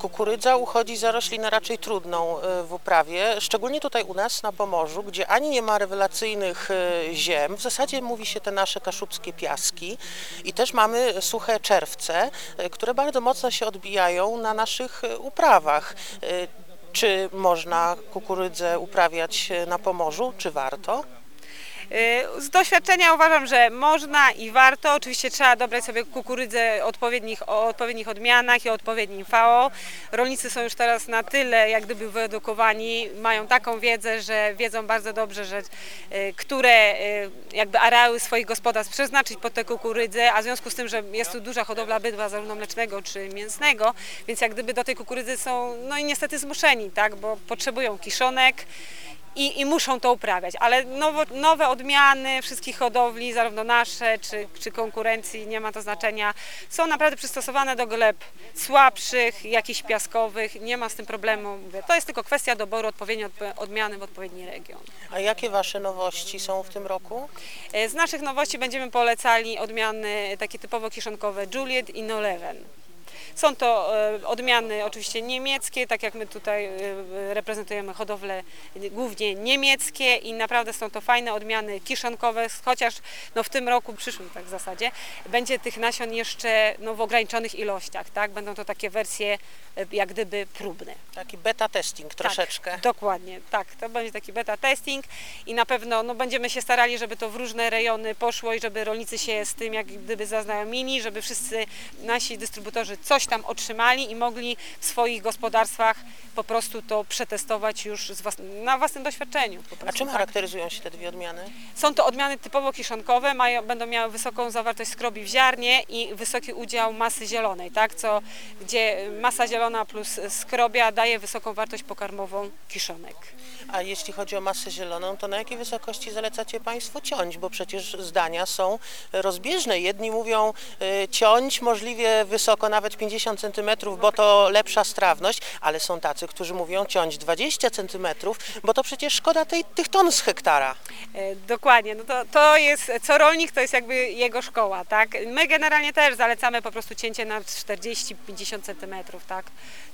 Kukurydza uchodzi za roślinę raczej trudną e, w uprawie, szczególnie tutaj u nas na Pomorzu, gdzie ani nie ma rewelacyjnych e, ziem, w zasadzie mówi się te nasze kaszubskie piaski i też mamy suche czerwce, e, które bardzo mocno się odbijają na naszych uprawach. Czy można kukurydzę uprawiać na Pomorzu, czy warto? Y, Z doświadczenia uważam, że można i warto. Oczywiście trzeba dobrać sobie kukurydzę odpowiednich, o odpowiednich odmianach i o odpowiednim FAO. Rolnicy są już teraz na tyle jak gdyby wyedukowani, mają taką wiedzę, że wiedzą bardzo dobrze, że y, które y, jakby areały swoich gospodarstw przeznaczyć pod tę kukurydzę, a w związku z tym, że jest tu duża hodowla bydła zarówno mlecznego czy mięsnego, więc jak gdyby do tej kukurydzy są no i niestety zmuszeni, tak, bo potrzebują kiszonek, i, i muszą to uprawiać, ale nowo, nowe odmiany wszystkich hodowli, zarówno nasze czy, czy konkurencji, nie ma to znaczenia, są naprawdę przystosowane do gleb słabszych, jakichś piaskowych, nie ma z tym problemu. Mówię, to jest tylko kwestia doboru odpowiedniej odp- odmiany w odpowiedni region. A jakie Wasze nowości są w tym roku? E, Z naszych nowości będziemy polecali odmiany takie typowo kiszonkowe Juliet i Noleven. Są to e, odmiany oczywiście niemieckie, tak jak my tutaj e, reprezentujemy hodowle głównie niemieckie i naprawdę są to fajne odmiany kiszonkowe, chociaż no w tym roku, przyszłym tak w zasadzie, będzie tych nasion jeszcze no, w ograniczonych ilościach, tak? Będą to takie wersje e, jak gdyby próbne. Taki beta testing troszeczkę. Tak, dokładnie, tak. To będzie taki beta testing i na pewno no, będziemy się starali, żeby to w różne rejony poszło i żeby rolnicy się z tym jak gdyby zaznajomili, żeby wszyscy nasi dystrybutorzy coś tam otrzymali i mogli w swoich gospodarstwach po prostu to przetestować już z włas- na własnym doświadczeniu. A czym tak. charakteryzują się te dwie odmiany? Są to odmiany typowo kiszonkowe, mają, będą miały wysoką zawartość skrobi w ziarnie i wysoki udział masy zielonej, tak? Co, gdzie masa zielona plus skrobia daje wysoką wartość pokarmową kiszonek. A jeśli chodzi o masę zieloną, to na jakiej wysokości zalecacie Państwo ciąć? Bo przecież zdania są rozbieżne. Jedni mówią y, ciąć możliwie wysoko, nawet 50 cm, bo to lepsza strawność, ale są tacy, którzy mówią ciąć 20 cm, bo to przecież szkoda tej, tych ton z hektara. E, Dokładnie, no to, to jest, co rolnik to jest jakby jego szkoła, tak? My generalnie też zalecamy po prostu cięcie na 40-50 centymetrów, tak?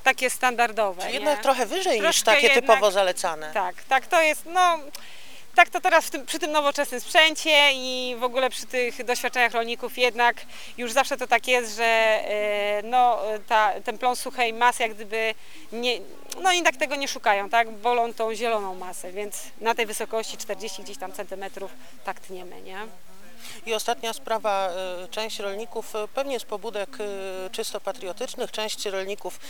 Takie standardowe. Czyli nie? jednak trochę wyżej niż Troszkę takie jednak- typowo zalecane. Tak, tak, to jest, no, tak to teraz tym, przy tym nowoczesnym sprzęcie i w ogóle przy tych doświadczeniach rolników jednak już zawsze to tak jest, że e, no, ta, ten plon suchej masy jak gdyby nie, no i tak tego nie szukają, tak, wolą tą zieloną masę, więc na tej wysokości 40 gdzieś tam centymetrów tak tniemy, nie? I ostatnia sprawa, e, część rolników, e, pewnie z pobudek e, czysto patriotycznych, część rolników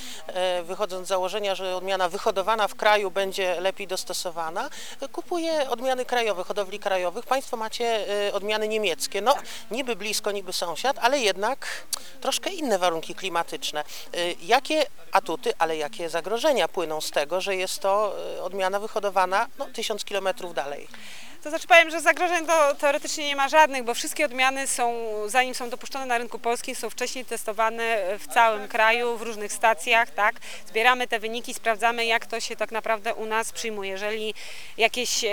wychodząc z założenia, że odmiana wyhodowana w kraju będzie lepiej dostosowana, kupuje odmiany krajowe, hodowli krajowych. Państwo macie odmiany niemieckie, no niby blisko, niby sąsiad, ale jednak troszkę inne warunki klimatyczne. Jakie atuty, ale jakie zagrożenia płyną z tego, że jest to odmiana wyhodowana no, tysiąc kilometrów dalej? To znaczy powiem, że zagrożeń to teoretycznie nie ma żadnych, bo wszystkie odmiany są, zanim są dopuszczone na rynku polskim, są wcześniej testowane w całym kraju, w różnych stacjach, tak? Zbieramy te wyniki, sprawdzamy jak to się tak naprawdę u nas przyjmuje. Jeżeli jakieś e,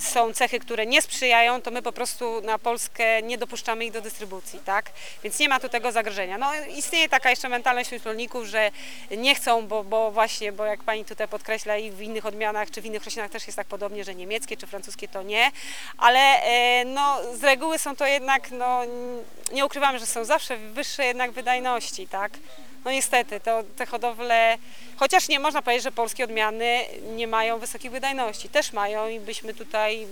są cechy, które nie sprzyjają, to my po prostu na Polskę nie dopuszczamy ich do dystrybucji, tak? Więc nie ma tu tego zagrożenia. No istnieje taka jeszcze mentalność wśród rolników, że nie chcą, bo, bo właśnie, bo jak pani tutaj podkreśla i w innych odmianach, czy w innych roślinach też jest tak podobnie, że niemieckie czy francuskie to nie, ale e, no, z reguły są to jednak, no, nie ukrywamy, że są zawsze wyższe jednak wydajności, tak? No niestety, to te hodowle, chociaż nie można powiedzieć, że polskie odmiany nie mają wysokich wydajności, też mają i byśmy tutaj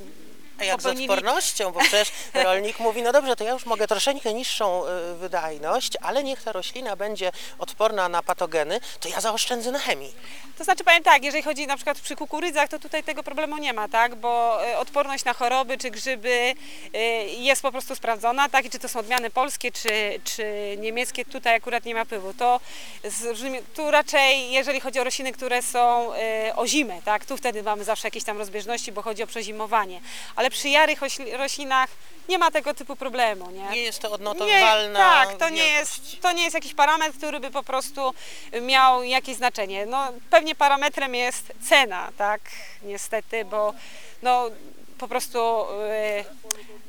A jak z popełnili- odpornością, bo przecież rolnik mówi, no dobrze, to ja już mogę troszeczkę niższą y, wydajność, ale niech ta roślina będzie odporna na patogeny, to ja zaoszczędzę na chemii. To znaczy powiem tak, jeżeli chodzi na przykład przy kukurydzach, to tutaj tego problemu nie ma, tak? Bo e, odporność na choroby czy grzyby e, jest po prostu sprawdzona, tak? I czy to są odmiany polskie czy, czy niemieckie, tutaj akurat nie ma wpływu. To z, tu raczej, jeżeli chodzi o rośliny, które są o zimę, tak? Tu wtedy mamy zawsze jakieś tam rozbieżności, bo chodzi o przezimowanie. Ale przy jarych rośli- roślinach nie ma tego typu problemu, nie? Nie jest to odnotowalna tak, to nie, wielkość. jest, to nie jest jakiś parametr, który by po prostu miał jakieś znaczenie. No, pewnie parametrem jest cena, tak, niestety, bo no, po prostu e,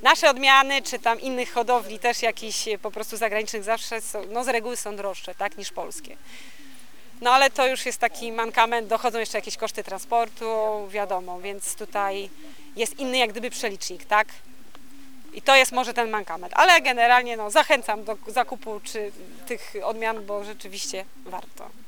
nasze odmiany, czy tam innych hodowli też jakichś e, po prostu zagranicznych zawsze są, no z reguły są droższe, tak, niż polskie. No ale to już jest taki mankament, dochodzą jeszcze jakieś koszty transportu, wiadomo, więc tutaj jest inny jak gdyby przelicznik, tak? I to jest może ten mankament, ale generalnie no, zachęcam do zakupu czy tych odmian, bo rzeczywiście warto.